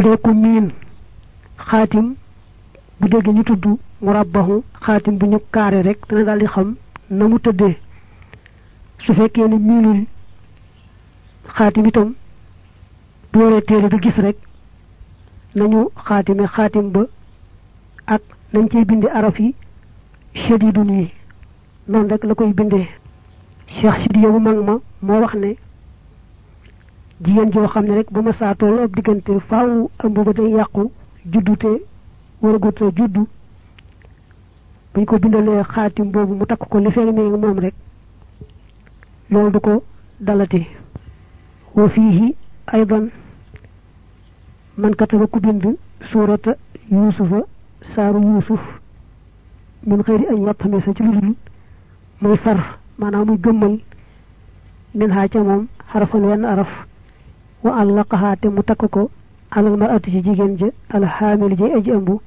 bu dee miin xaatim bu dégg ñu tudd murabbahu xaatim bu ñu kaare rek dana daal di xam na mu tëddee. su fekkee ne miinul xaatim itam bu yoree téere gis rek nañu xaatime xaatim ba ak nañ cey bindi araf yi shadidun yi noonu rek la koy bindee. Cheikh sidiya bu mag ma moo wax ne jigéen joo xam ne rek bu ma saa toll ab diggante faaw ëmb ba day yàqu juddute war a juddu buñ ko bindalee xaatim boobu mu takk li fekk mi moom rek loolu du ko dalati wa fiihi aydan man kataba ku bind suurata yuusufa saaru yuusuf min xëyri añ wattame sa ci lu dul muy far maanaam muy gëmmal min xaa ca moom xarafan wenn araf وألقها تمتكك على المرأة جيجين جي الحامل جي أجي أمبو.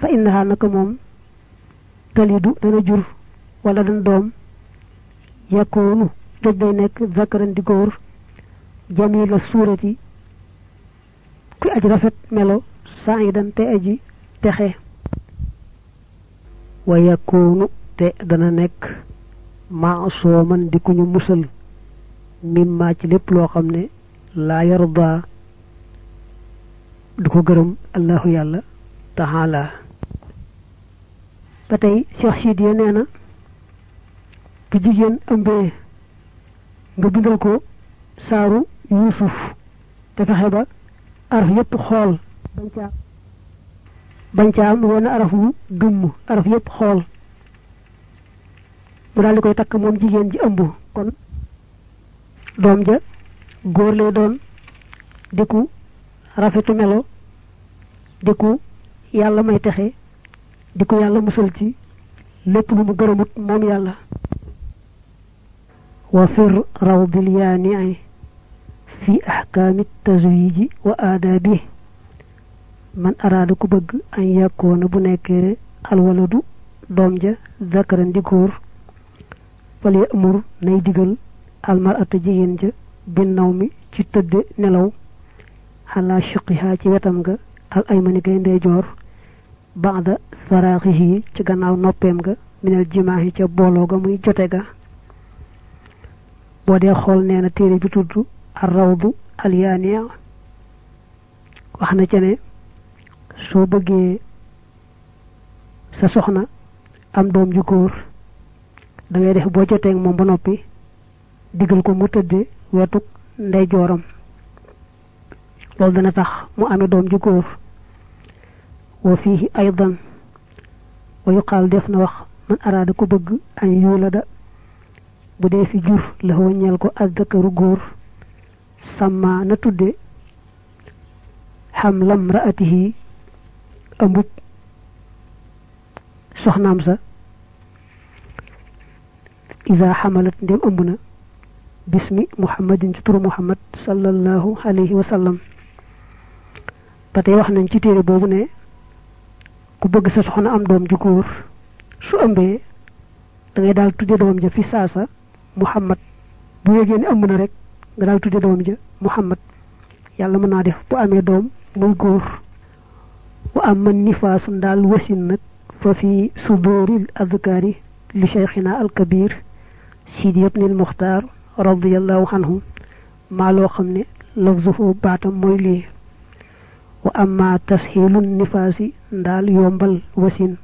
فإنها نكموم تليدو تنجر ولا دوم. يكون تجدينك ذكرا ديكور. جميل الصورة. كي أجرفت ملو سعيدا تأجي تخي. ويكون تأدنا نك معصوما ديكو مسل. مما تلب لو laa yarda du ko gërëm allahu yàlla taala ba tey cheikh sidiya nee na bu jigéen ëmbee nga bindal ko saaru yuusuf te fexe ba araf yépp xool bañ caa am wenn araf wu araf yépp xool mu koy ji ëmb kon doom ja góor lay doon di ku rafetu melo di ku yàlla may texe di yàlla musal ci lépp lu mu gërëmut moom yàlla wa fir rawdil yaanii fi ahkaami tazwiji wa aadaabi man araada ku bëgg an yàkkoona bu nekkee alwaladu doom ja zakaran di góor fal yamur nay digal almarata jigéen ja bin naw mi ci tëdde nelaw. Xalaa chuqihaa ci wetam nga al aymani gay ndeyjoor baada faraaxihi ci gannaaw noppeem ga minal jimaahi ca booloo ga muy jote ga. Boo dee xool nee na téere bi tudd ar rawdu al yaania wax na ca soo bëggee sa soxna am doom ju góor da ngay def boo joteeg moom ba noppi digal ko mu tëdde wetuk ndeyjooram loolu dana tax mu amee doom ju góor wa fiihi aydan wa yuqaal def na wax man araada ku bëgg an yuulada bu dee fi jur la ñeel ko azzakaru góor sàmma na tudde xam lam raatihi ëmbub soxnaam sa isa xamalat ndem ëmb na bismi muhammadin ci turu muhammad sallallahu alayhi wa sallam ba tey wax nañ ci téere boobu ne ku bëgg sa soxna am doom ju góor su ëmbee da ngay daal tudde doom ja fi saasa muhammad bu yégee ne ëmb na rek nga daal tudde doom ja muhammad yàlla mën naa def bu amee doom muy góor wa am man nifaasun daal wasin nag fa fi suduril adkaari li cheikhina alkabir sidi ibnil muxtaar radiallahu anhu maa loo xam ne lafzuhu baatam mooy lii wa amma tasxiilun nifaasi ndaal yombal wasin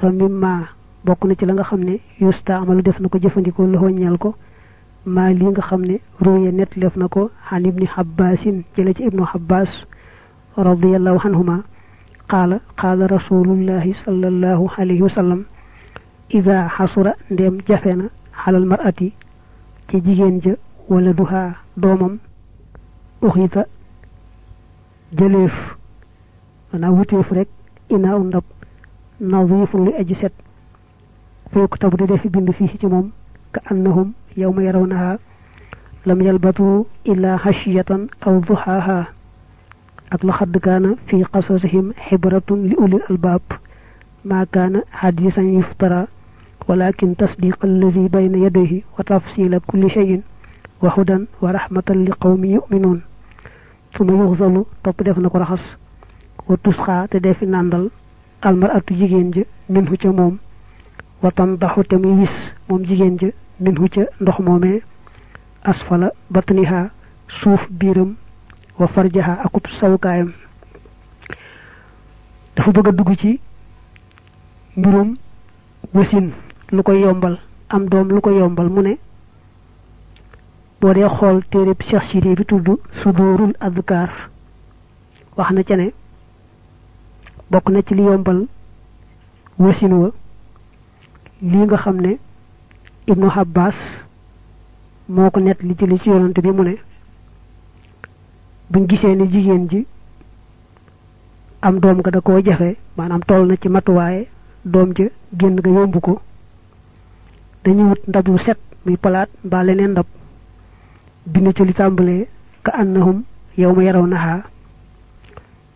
fa mimma bokk na ci la nga xam ne yusta amalu def na ko jëfandikoo loxo ñeel ko maa lii nga xam ne ruye net def na ko xan ibni xabbaasin jële ci ibnu xabbaas radiallahu anhuma qaala qaala rasulullahi sallallahu alayhi wa sallam ida xasura ndéem jafe na xalal marati ci jigéen ja wala duhaa doomam uxita jëleef maanaam wuteef rek inaa u ndab nadifun li aji set tabu de defi bind fii ci moom ka annahum yawma yarawnaha lam yalbatu illa xashiyatan aw duhaaha ak laxadd kaana fi qasasihim xibratun li ulil albaab ma kaana xadisan yuftara ولكن تصديق الذي بين يديه وتفصيل كل شيء وهدى ورحمة لقوم يؤمنون. ثم يغزل تطرف نقرحص وتسخى تدافع ناندل المرأة جيجينج منه تموم وتنضح تميس موم جيجينج منه تنضح مومي أسفل بطنها سوف بيرم وفرجها أكوب سوكايم دفو بغدوكي بيرم وسين lu koy yombal am doom lu ko yombal mu ne boo dee xool téere Cheikh Sidi bi tudd sudurul adkar wax na ca ne bokk na ci li yombal wasin wa lii nga xam ne ibnu Abbas moo ko nett li ci li ci yonante bi mu ne buñ gisee ne jigéen ji am doom nga da koo jafe maanaam toll na ci matuwaaye doom ja génn nga yomb ko dañuy wut ndab lu set muy palaat mbaa leneen ndab. Bind ci li tàmbalee ka annahum yow ma yaraw naxaa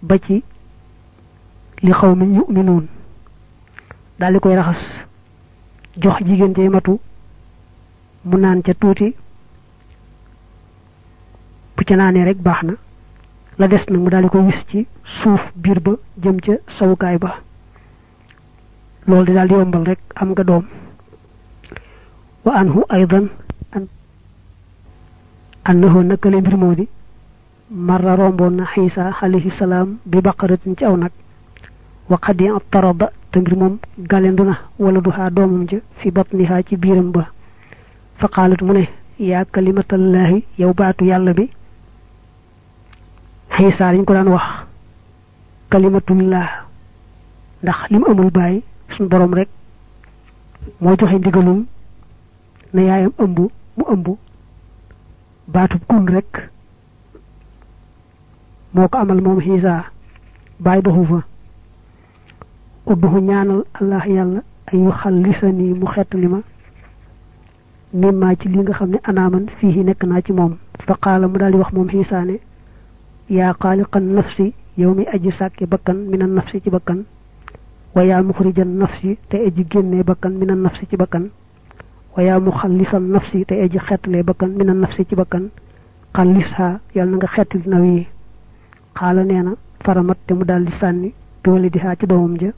ba ci li xaw mi yuminuun. Daal di koy raxas jox jigéen jay matu mu naan ca tuuti bu ca naanee rek baax na. La des nag mu daal di wis ci suuf biir ba jëm ca sawukaay ba. Loolu di daal yombal rek am nga doom وأنه أيضا أنه نكل برمودي مر رومبون حيسى عليه السلام ببقرة جونك وقد يأطرد تنبرموم قالن دونه ولدها دومم في بطنها كبيرن به فقالت منه يا كلمة الله يوبات يالبي حيسى لن كلان وح. كلمة الله. دخل لم أمو الباي سنبرم رك موجوحين دي na yaayam ëmb mu ëmb baatub kun rek moo ko amal moom xiisa bàyyi doxu fa udduhu ñaanal allah yàlla ay yu xallisani mu xettali ma mimmaa ci li nga xam ne anaaman fii nekk naa ci moom fa qaala mu daal di wax moom xiisa ne yaa xaaliqan nafsi yow mi aji sàkke bakkan minan nafsi ci bakkan wa yaa muxrijan nafsi te aji génnee bakkan minan nafsi ci bakkan ويا مخلص النفس تي أجي خيت لي بكن من النفس تي بكن. خلصها يال نغا خيت نوي. قال نينا فرمت تي مودال دي ساني. تولي ديها تي دوم جا.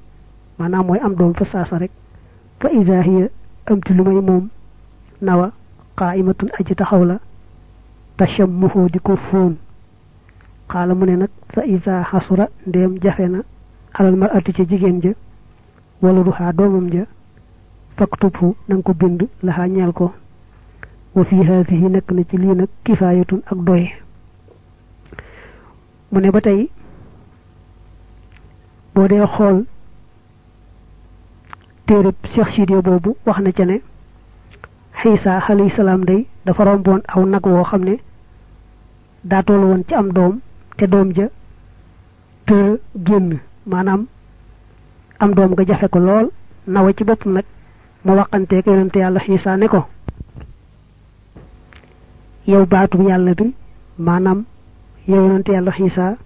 مانا موي أم دوم فساسا رك فإذا هي أمت لومي موم. نوا قائمة أجي تخاولا تشمه ديكو فون قال من نك فإذا حصر ديم جافينا على المرأة تي جيجين جا. ولدها دومم جا. Faktubhu na nga ko bind laxaa ñeel ko. Wa fi haadihi nekk na ci lii nag kifaayatun ak doy. Mu ne ba tey boo dee xool Cheikh Sidiya boobu wax na ne xiisa alayhi salaam day dafa romboon aw nag woo xam ne daa toll woon ci am doom te doom ja te génn. Maanaam am doom nga jafe ko lool nawa ci boppam nag ma waxanteek yonente yàlla xiisa ne ko. Yow baatu yàlla bi maanaam yow yonente yàlla xiisa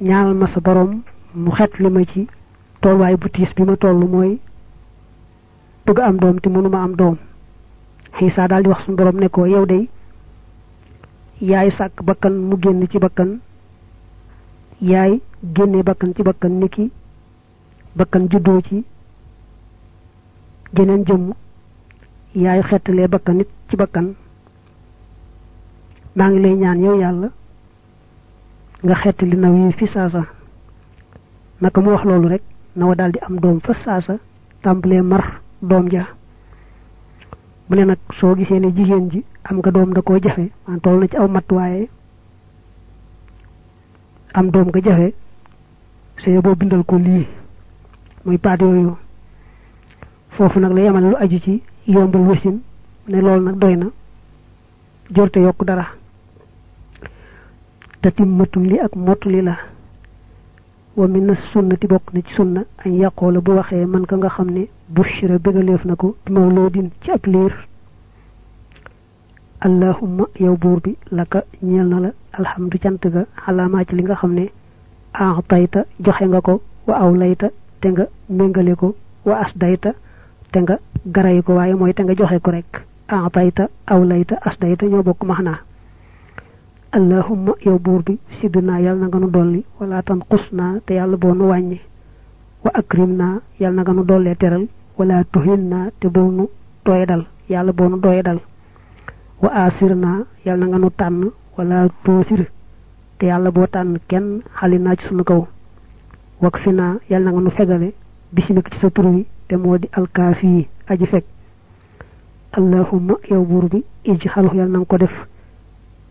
ñaanal ma sa borom mu xet li ma ci tolluwaay bu tiis bi ma toll mooy bëgg am doom te mënuma am doom. Xiisa daal di wax suñu borom ne ko yow day yaay sàkk bakkan mu génn ci bakkan yaay génne bakkan ci bakkan niki bakkan juddoo ci geneen jëmm yaay xettalee bakkan nit ci bakkan. Maa ngi lay ñaan yow yàlla nga xettali naw yi fi saasa. Naka mu wax loolu rek na wa daal am doom fa saasa tàmbalee mar doom ja. Mu ne nag soo gisee ne jigéen ji am nga doom da koo jafe man toll na ci aw waaye am doom nga jafe bindal ko lii muy paat yooyu foofu nag la yemal lu aju ci yombal wasin ne loolu nag doy na jorte yokk dara te li ak mottuli la wa min na sunnati bokk na ci sunna añ yàqoo la bu waxee man ka nga xam ne bushira bégaleef na ci ab liir allahumma yow buur bi laka ñeel na la alhamdu cant ga xalaamaa ci li nga xam ne aatayta joxe nga ko wa aw layta te nga méngale ko wa asdayta te nga garay ko waaye mooy te nga joxe ko rek. Aatayta aw layta asdayta ñoo bokk maxnaa allahumma yow buur bi sidna yàlla na nga nu dolli. Wala tan qusna te yàlla boo nu wàññi. Wa akrimna yàlla na nga nu dollee teral. Wala tuhinna te boo nu doye dal yàlla boo nu doye dal wa asirna yàlla na nga nu tànn. Wala toosir te yàlla boo tànn kenn xali naa ci sunu kaw. Yàlla na nga nu fegale. Bisimik ci sa tur wi te moo di alkaafi aji fekk allahumma yow buur bi iji xalu yàlla na ko def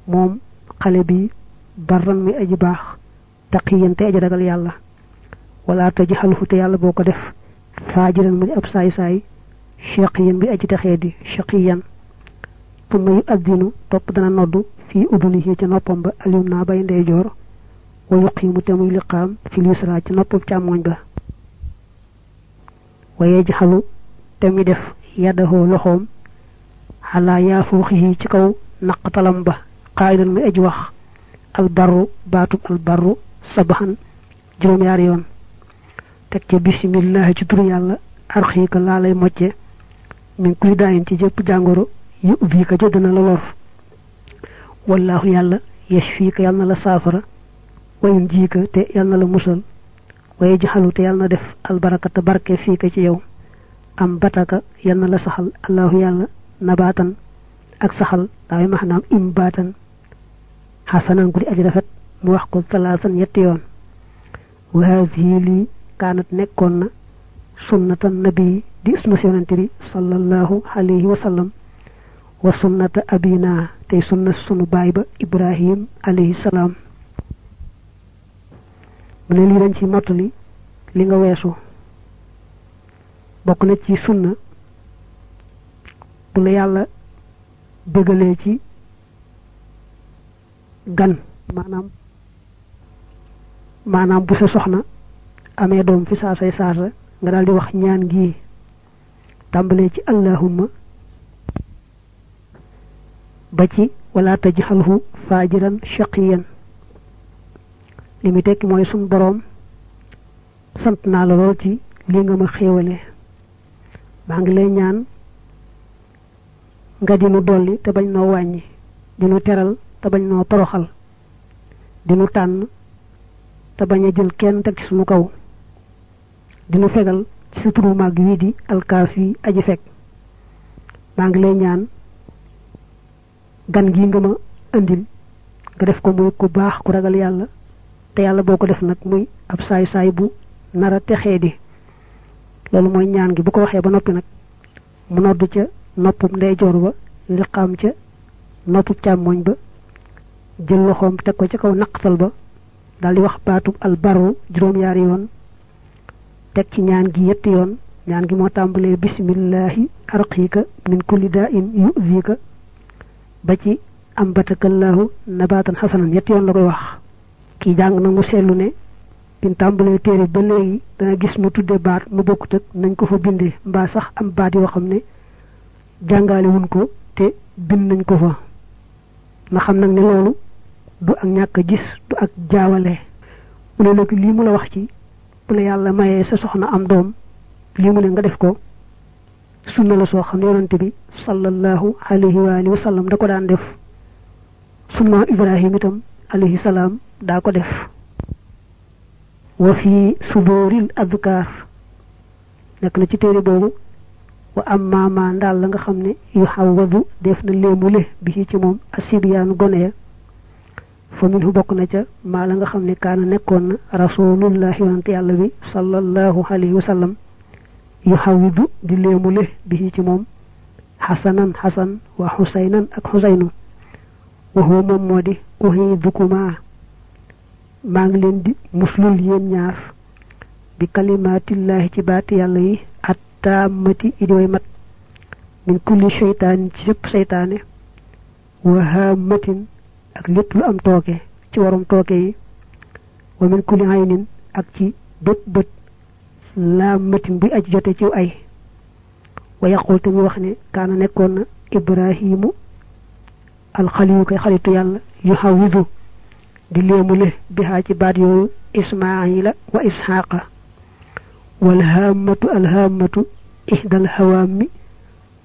moom xale bi barran muy aji baax taqiyan te aji ragal yàlla wala taji xalufu te yàlla boo ko def faajiran mu di ab saay saay shaqiyan bi aji texee di shaqiyan tumma yu addinu topp dana noddu fii udunihi ca noppam ba alim naa bay ndeyjoor wa yuqimu te muy liqaam fi lisra ci noppam càmmoñ ba ويجهل تمدف يده لخوم على يافوخه تكو نقط لمبة. قائلا من أجوخ البر باتو البر. صباحا جرم ياريون تكي بسم الله جدر يالا. أرخيك لالي مجي من كل دائم تجيب جانغورو. يؤذيك جدنا للور والله يالا. يشفيك يالنا لسافر. وينجيك تي يالنا لمسل. ويجحلو تيالنا دف البركة بركة فيك يوم أم بطاك يلنا لسحل الله يلنا نباتا أك سحل داوي محنام إمباتا حسنا قد أجرفت موحق ثلاثا يتيون وهذه لي كانت نكون سنة النبي دي اسم سيونانتري صلى الله عليه وسلم وسنة أبينا تي سنة سنة إبراهيم عليه السلام mu ne lii dañ ci mottali li nga na ci sunna bu la ci gan maanaam maanaam bu sa soxna amee doom fi saasay saasa nga daal wax ñaan ci allahumma ba ci wala tajxalhu faajiran shaqiyan li mu tekki mooy sun boroom sant naa la lool ci li nga ma xéewale maa ngi lay ñaan nga di nu dolli te bañ teral te bañ noo toroxal di nu tànn te bañ a jël kenn teg sunu kaw di nu fegal ci sa turu màgg di alkaafi aji fekk. Maa ngi lay ñaan gan gi nga ma andil nga def ko muy ku baax ku ragal yàlla te yàlla boo ko def nag muy ab saay saay bu nara texee di loolu mooy ñaan gi bu ko waxee ba noppi nag mu noddu ca noppub ndeyjoor ba liqaam ca noppub càmmoñ ba jël loxoom teg ko ca kaw naqtal ba daal di wax baatub albaru juróom-yaari yoon teg ci ñaan gi yetti yoon ñaan gi moo tàmbalee bismillahi arqiika min kulli daa in yuzika ba ci ambatakallaahu nabaatan xasanan yetti yoon la koy wax kii jàng nag mu seetlu ne bin tàmbalee téere ba léegi dana gis mu tudde baat mu bokkut ak nañ ko fa bindee mbaa sax am baat yoo xam ne jàngaale wuñ ko te bind nañ ko fa. Na xam nag ne loolu du ak ñàkk a gis du ak jaawale. Mu ne nag lii mu la wax ci bu la yàlla mayee sa soxna am doom lii mu ne nga def ko sunna la soo xam bi sallallahu alayhi wa alihi wa sallam da ko daan def. Sunna ibrahim itam alayhi salaam daa ko def wa fi suburil adkar nekk na ci téere boobu wa amma ma ndaal la nga xam ne yu xawwadu def na léemule bi ci moom asibiyaanu gone fa minhu bokk na ca maa la nga xam ne kaana nekkoon na rasulullahi yonante yàlla bi sallallahu alayhi wa sallam yu di léemule bi ci moom xasanan xasan wa xusaynan ak xusaynu wa huwa moom moo di maa ngi leen di muslul yéen ñaar bi kalimaatillahi ci baati yàlla yi attaamati idi way mat min kulli sheytaanin ci sëpp seytaane wa haamatin ak lépp lu am tooke ci warum tooke yi wa min kulli aynin ak ci bépp bët laamatin buy aj jote ci ay. Wa yaqul mu wax ne kaana nekkoon na ibrahimu alxaliyu koy xalitu yàlla yu xawidu di léemule bihaa ci baat yooyu ismaila wa isxaaqa walhaamatu alhaamatu ihdal hawaami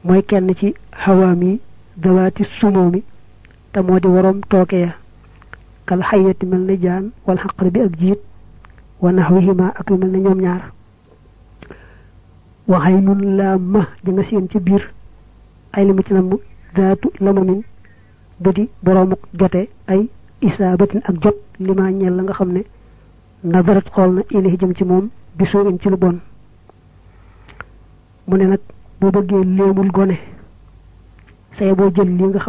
mooy kenn ci hawaam yi dawaati sumoomi te moo di waroom tooke ya kal xayati mel ne jaan wal xaqri bi ak jiit wa naxwihima ak lu mel ne ñoom ñaar waxay nun laa ma ja nga seen ci biir ay li mu ci namm daatu lamamin bu di boroomuk jote ay isaabatin ak jot li ma ñeel la nga xam ne nadarat xool na ilahi jëm ci moom bisoo in ci lu bon. Mu ne nag boo bëggee léemul gone say boo jël li nga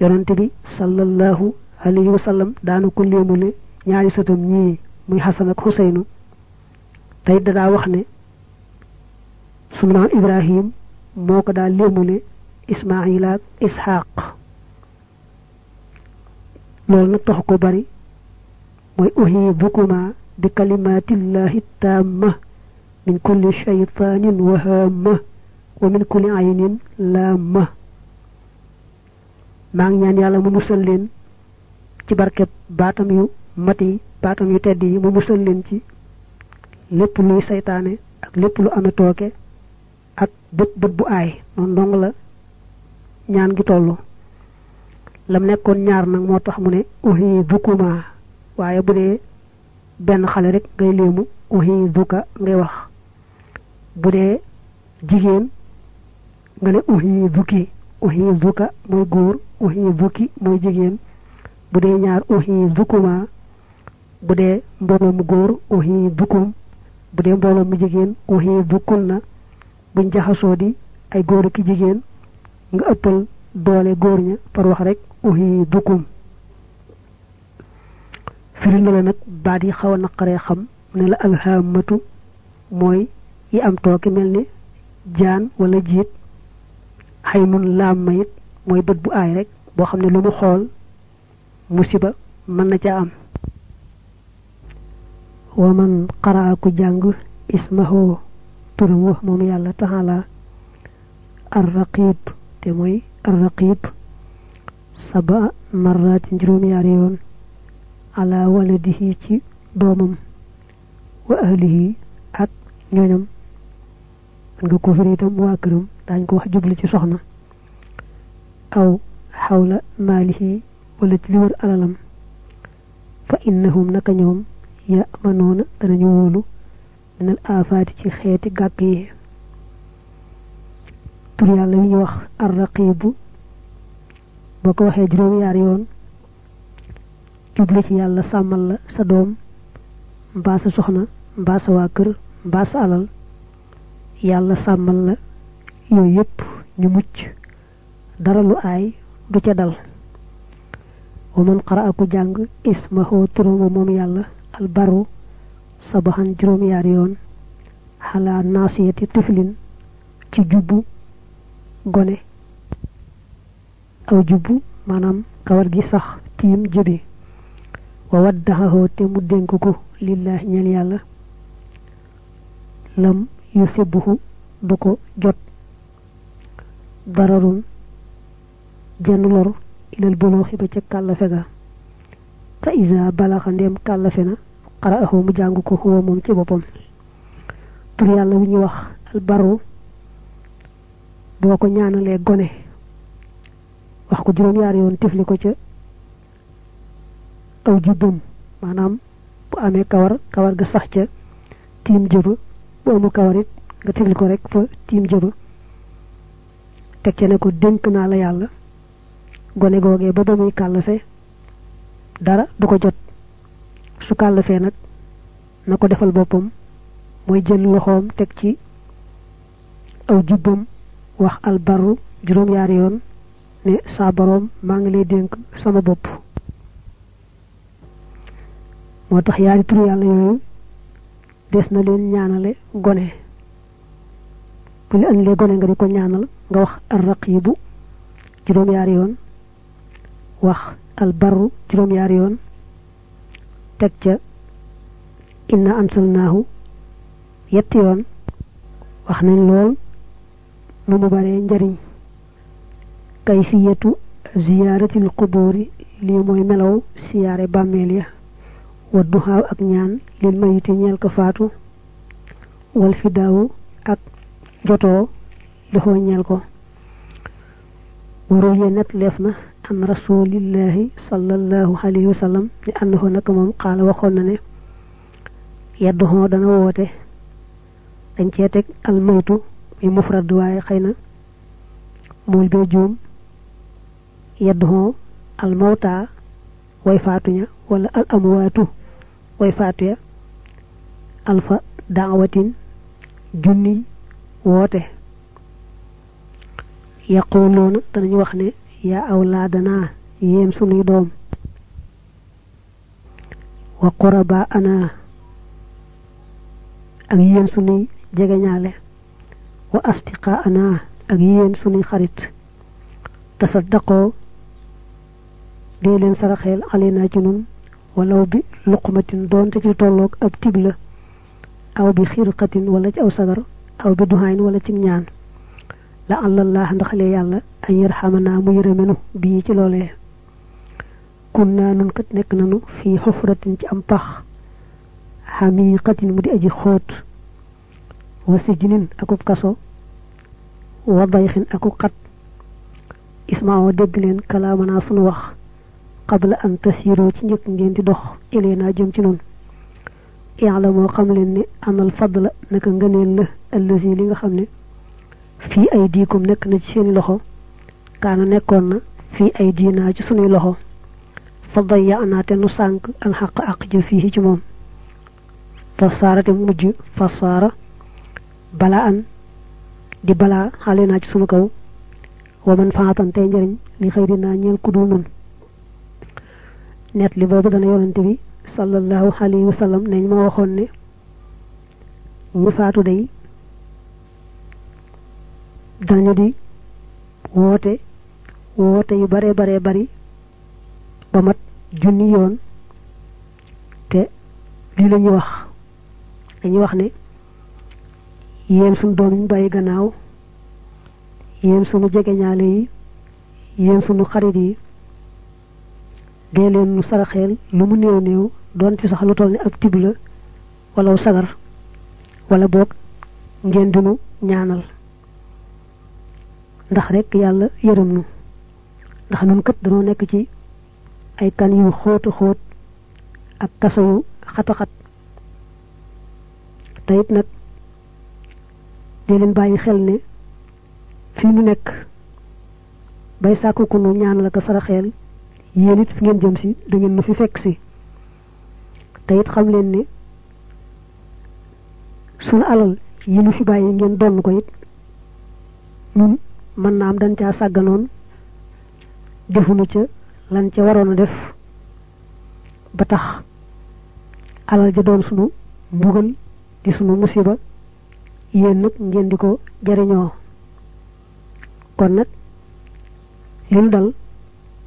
yonante bi sallallahu alayhi wa sallam daana ko léemule ñaari sëtam ñii muy xasan ak xuseynu wax ne sunu ibrahim moo ko daa léemule ismail ak ishaq loolu taxu ko bari mooy uhibukuma bi kalimatillahi tamma min kulli shaytanin wahama wa min kulli aynin laama maa ngi ñaan yàlla mu musal leen ci barkeb baatam yu mat yi baatam yu tedd yi mu musal leen ci lépp luy saytaane ak lépp lu ame tooke ak bët bët bu aay noonu dong la ñaan gi tollu lam nekkoon ñaar nag moo tax mu ne uhi dukuma waaye bu dee benn xale rek ngay léemu uhi duka ngay wax. Bu dee jigéen nga ne uhi duki uhi duka mooy góor uhi duki mooy jigéen. Bu dee ñaar uhi dukuma bu dee mbooloo mu góor uhi dukum bu dee mbooloo mu jigéen uhi dukun na buñ jaxasoo di ay góor ki jigéen nga ëppal doole góor ña par wax rek uhi dukum firi na la nag baat yi xaw a naqaree xam ne la alhamatu mooy yi am tooke mel ni jaan wala jiit xay nun laam mayit mooy bët bu aay rek boo xam ne lu mu xool musiba mën na ca am wa man qaraa ku jàng ismahu turam wax moom yàlla taxala arraqib te mooy arraqib سبع مرات جروم ياريون على ولده تي دومم. وأهله حق نعنم نغو كفريتم واكرم. تانكو حجب لتي صحنا. أو حول ماله ولتلور ألالم. فإنهم نكنهم يأمنون تنجولو من الآفات تي خيتي قاقيه تريالي يوخ الرقيب boo ko waxee juróom-yaar yoon jublu ci yàlla sàmmal la sa doom mbaa sa soxna mbaa sa waa kër mbaa sa alal yàlla sàmmal la yooyu yépp ñu mucc. Dara lu aay du ca dal. Wa man qara aku jàng ismahu turam moom yàlla albaru sabaxan juróom-yaar yoon xalaa naasiyati tiflin ci jubbu gone aw jubbu maanaam kawar gi sax tiim jëbi wa waddaxahoo te mu dénk ko yàlla lam yusibuhu du ko jot. Dararun jenn lor ilal bolooxi ba ca kàllafe ga. Fa isa balaxa ndéem kàllafe na qara'ahu mu jàng ko huwa ci boppam. Tur yàlla wi ñuy wax albaru boo ko ñaanalee gone wax ko juróom-yaari yoon tifli ko ca aw jubbam maanaam bu amee kawar kawar ga sax ca tiim jëba bu amul kawar it nga tifli ko rek fa tiim jëba. Teg ca ne ko dénk naa la yàlla. Gone googee ba ba muy kàllafe dara du ko jot. Su kàllafee nag na ko defal boppam. Mooy jël loxoom teg ci aw jubbam wax albaru juróom-yaari yoon ne saa boroom maa ngi lay dénk sama bopp. Moo tax yaari turu yàlla yooyu des na leen ñaanale gone. Bu li andilee gone nga di ko ñaanal nga wax arraqibu juróom-yaari yoon wax albarru juróom-yaari yoon teg ca inna ansalnaahu yetti yoon wax nañ lool nu mu baree njariñ kayfiyatu ziyaaratil quburi lii mooy melaw siyaare bàmmeel ya wa duxaaw ak ñaan lil mayiti ñeel ko faatu wal fidaawu ak jotoo loxoo ñeel ko warul ye net leef na an rasulillahi sallallahu alayhi wa sallam annahu naka moom xaala waxoon na ne yadduhoo dana woote dañ cee teg al maytu mi mufrad waaye xëy na mool bee يدهم الموتى ويفاتنا ولا الأموات ويفاتيا ألف دعوة جني ووته يقولون تنجوخنا يا أولادنا يمسوني دوم وقرباء أنا أغيين سني جغنالي وأصدقاء أنا أغيين سني خريط تصدقوا dee leen saraxeel alina ci nun walaw bi luqmatin doonte ci tolloog ab tib la aw bi xirqatin wala ci aw sagar aw bi duhaayin wala ci ñaan la allah ndaxale yàlla ay yarxamanaa mu yërëmenu bii ci loolee kun naa nun kat nekk nanu fii xufratin ci am pax xamiqatin mu di aji xóot wa sijnin akub kaso wa dayxin akub xat ismaawo dégg leen kalaamanaa sunu wax قبل أن تسيروا تنجك نجين تدخ إلينا جمتنون يعلموا خملين أن الفضل نكنغنين له الذي لغا خملين في أيديكم نك نجسين له كان نكون في أيدينا جسني له فضيع ناتن سانك الحق أقج فيه جمون فصارت مج فصار بلاء دي بلاء علينا جسنكو ومن فاتن تنجرين لخيرنا نيل كدونون net li boobu dana yonante bi sallallahu alayhi wa sallam neñ ma waxoon ne ñu faatu day dañu di woote woote yu bare bare bari ba mat junni yoon te lii la ñuy wax dañuy wax ne yéen sunu doom ñu bàyyi gannaaw yéen sunu jegeñaale yi yéen sunu xarit yi dee leen nu saraxeel lu mu néew néew doon ci sax lu toll ni ab tib la wala sagar wala boog ngeen dinu ñaanal. ndax rek yàlla yërëm nu. ndax nun kat danoo nekk ci ay kan yu xóotu xóot ak kaso yu xataxat te it nag dee leen bàyyi xel ne fii nu nekk bay sàkku ku nu ñaanal ak saraxeel yéen it fi ngeen jëm si da ngeen nu fi fekk si. Te it xam leen ne sunu alal yi nu fi bàyyi ngeen donn ko it ñun mën naa am dañ caa sàgganoon defuñu ca lan ca waroon a def. Ba tax alal ja doon sunu mbugal di sunu musiba yéen nag ngeen di ko jariñoo. Kon nag li dal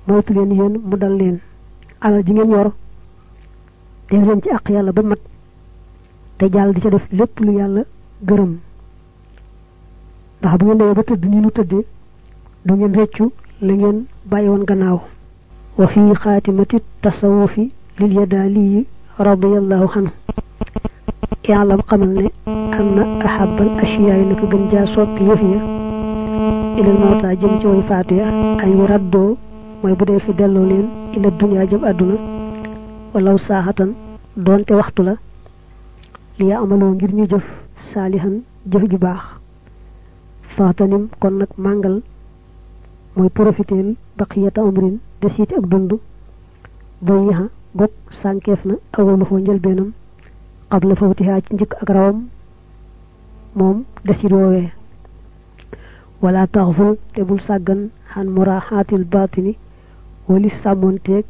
moytu leen yéen mu dal leen alal ji ngeen yor def leen ci àq yàlla ba mat te jàll di ca def lépp lu yàlla gërëm ndax bu ngeen demee ba tëdd ni nu tëddee du ngeen reccu la ngeen bàyyi woon gannaaw wa fi xaatimati tasawufi lil yadaaliyi radiallahu anhu yaalam xamal ne am na ahabal ashiyaay naka gën jaa soppi yëf ya ilal mawta jëm ci way faatu ya ay raddoo mooy bu dee fi delloo leen ila dunya jëm àdduna walaw saaxatan doonte waxtu la li ya amaloo ngir ñu jëf saalihan jëf ju baax faatanim kon nag màngal mooy profiteel baqiyata umrin desiiti ak dund boy yaxa gog sànkeef na awalu foo njëlbeenam qabla fawtihaa ci njëkk ak rawam moom desit woowee wala taxful te bul sàggan xan muraaxaatil baatini ولسامونتيك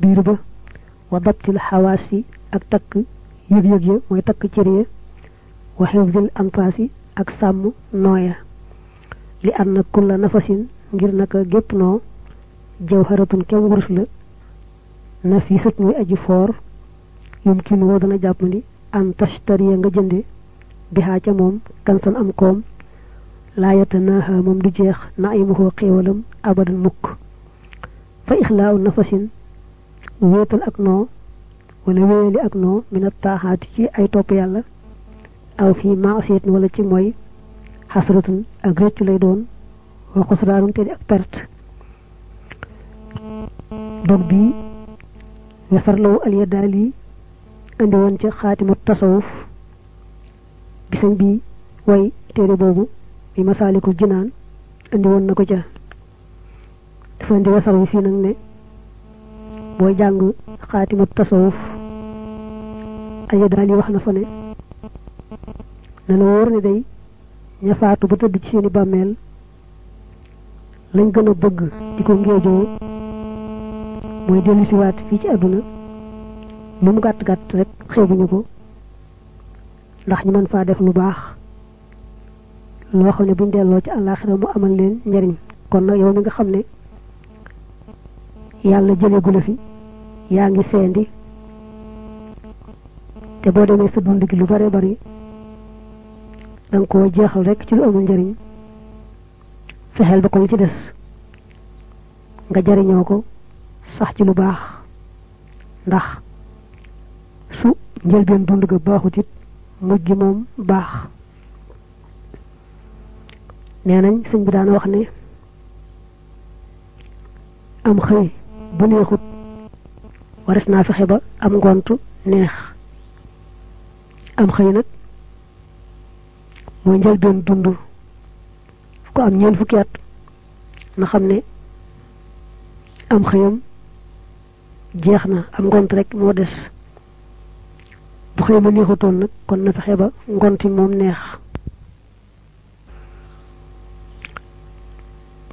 بيربا وضبط الحواسي اك تك يب يب يب وي تك تيري وحفظ الانفاسي اك سامو نويا. لأن كل نفس غير نكا جيب نو. جوهرة كم ورسل نفيسة نوي أجي فور. يمكن ودنا جابني أن تشتري nga jënde bi ha ca mom kan san am kom la yatana ha mom du jeex na'imuhu qiwalam abadan mukk فإخلاو النفس ويت الأكنو ونوي لأكنو من الطاحات كي أي توبي الله أو في معصية ولا تموي حسرة أغريت ليدون وقصران تيد أكبرت. دوك بي يفر لو اليدالي عند وانت خاتم التصوف. بسن بي وي تيري بوبو بمسالك الجنان عند وانكو جاه dafa andi wasar wi fii nag ne booy jàng xaatimu tasawuf. Alyadaali wax na fa ne na la wóor ne day ña faatu ba tëdd ci seeni bàmmeel lañ gën a bëgg di ko ngéejoo mooy dellu si waat fii ci àdduna. Lu mu gàtt gàtt rek xeebuñu ko. Ndax ñu mën faa def lu baax. Loo xam ne buñ delloo ci àllaaxira mu amal leen njariñ. Kon nag yow mi nga xam ne yàlla jëleegu la fi. Yaa ngi seendi te boo demee sa dund gi lu bare bari danga koo jeexal rek ci lu amul njariñ. Fexeel ba ko ci des. Nga jariñoo ko sax ci lu baax. Ndax su njëlbeen dund ga baaxut it mujj moom baax. Nee nañ bi daan wax ne am xëy bu neexut. Wares naa fexe ba am ngontu neex. Am xëy nag mooy njëlbeen dund. Ko am ñeent fukki at na xam ne am xëyam jeex na am ngont rek moo des. Bu xëy ma neexutoon kon na fexe ba ngonti moom neex.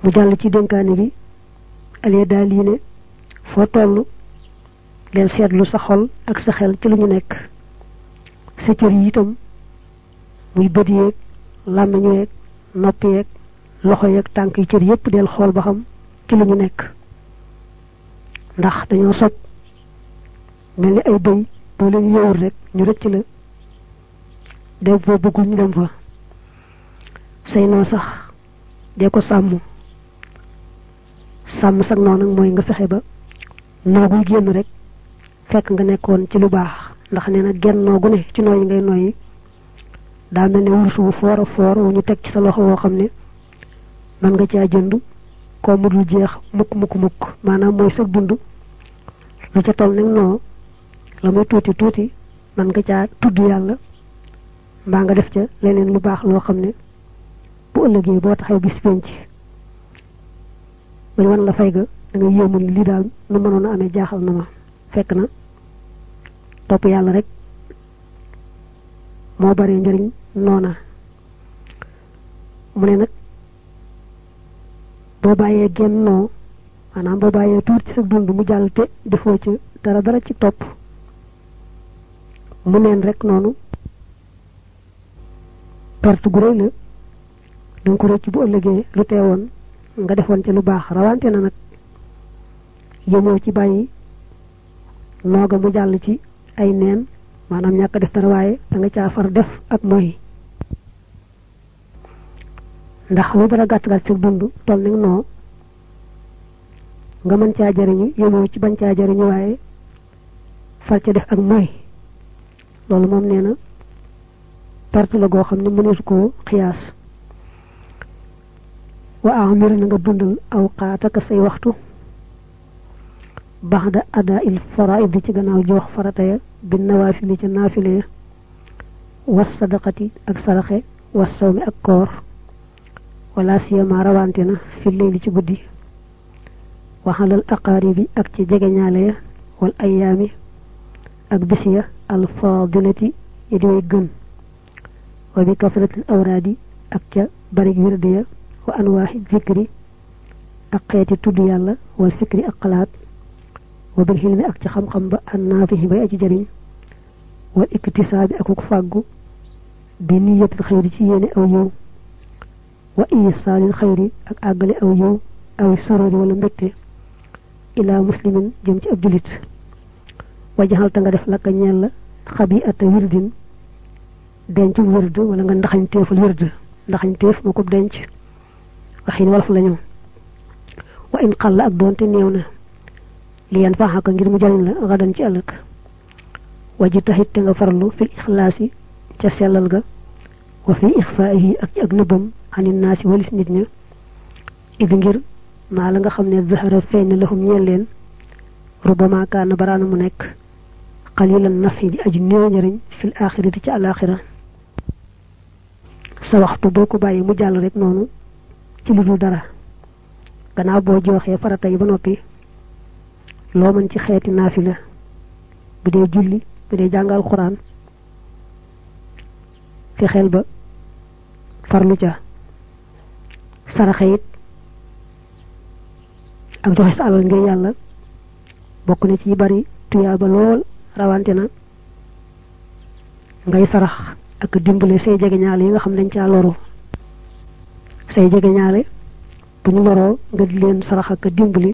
Mu jàll ci dénkaane bi alee daal foo toll leen seetlu sa xol ak sa xel ci lu ñu nekk. Sa cër yi itam muy bët yeeg làmmiñ yeeg nopp yeeg loxo yeeg tànk yi cër yépp del xool ba xam ci lu ñu nekk. Ndax dañoo sob mel ni ay bëy boo leen yowul rek ñu rëcc la. Dem foo bëggul ñu dem fa. Say noo sax dee ko sàmm. Sàmm sax noonu mooy nga fexe ba nooguy génn rek fekk nga nekkoon ci lu baax. ndax nee na genn noogu ne ci nooyi ngay nooyi daa mel ne wurus wu foor a foor wu ñu teg ci sa loxo woo xam ne man nga caa jënd koo mu dul jeex mukk mukk mukk. maanaam mooy sa dund lu ca toll nag noo la muy tuuti tuuti man nga caa tudd yàlla mbaa nga def ca leneen lu baax loo xam ne bu ëllëgee boo taxaw bis penc. bañ wan fay ga da nga yéemul lii daal nu mënoon a amee jaaxal na ma. Fekk na topp yàlla rek moo bare njëriñ noona. Mu ne nag boo bàyyee genn noo maanaam boo bàyyee tuur ci sa dund mu jàll te defoo ci dara dara ci topp. Mu neen rek noonu perte gu rëy la. Danga ko rëcc bu ëllëgee lu teewoon nga defoon ci lu baax. Rawante na nag yemoo ci bàyyi nooga mu jàll ci ay neen maanaam ñàkk def dara waaye da nga caa far def ak mooy ndax lu dara gàtt gàtt sa dund toll nag noo nga mën caa jariñu yemoo ci bañ caa jariñu waaye far ca def ak mooy loolu moom nee na perte la goo xam ne mëneesu koo xiyaas. Wa amir na nga dundal awqaataka say waxtu بعد أداء الفرائض تجنا وجوخ فرطية بالنوافل تجنا فيلي والصدقة أكسرخي والصوم أكور ولا سيما روانتنا في الليل تجبدي وحال الأقارب أكتي جغن علي والأيام أكبسية الفاضلة يدوي قن وبكثرة الأوراد أكتي بريق وردية وأنواح الذكر أقيت تدي الله والفكر أقلات. وبالحلم اك تخم خم با النافه با أجي جاري والإكتساب أكو فاغو بنية الخير تي يني أو يو. وإيصال الخير أك اغلي أو يو. أو سرور ولا مبتي إلى مسلم جيم تي أب جوليت وجهال تاغا ديف لاك نيل خبيئة وردين دنج ورد ولا غا نخان تيف ورد نخان تيف مكو دنج وحين ولف لا وإن قال اك دونتي نيونا li yan faaxaka ngir mu jariñ la xadan ci ëllëg waji taxit te nga farlu fil ixlaasi ca sellal ga wa fi ixfaahi ak ci ak nëbbam xanin naasi walis nit ña id ngir maa la nga xam ne zahara feeñ lahum ñeel leen rubama kaana baraana mu nekk qalilan nafi di aji néew njariñ fil axirati ci alaxira sa waxtu boo ko bàyyi mu jàll rek noonu ci lu dara gannaaw boo joxee farata yi ba noppi loo mën ci xeeti naafila. Bu dee julli bu dee jàngal xuraan fi xel ba farlu ca. Saraxa it ak joxe sa alal ngir yàlla. Bokk na ci bari tuyaaba lool rawante na. Ngay sarax ak dimbale say jegeñaale yi nga xam dañ caa say jegeñaale bu ñu loroo nga di leen sarax ak dimbali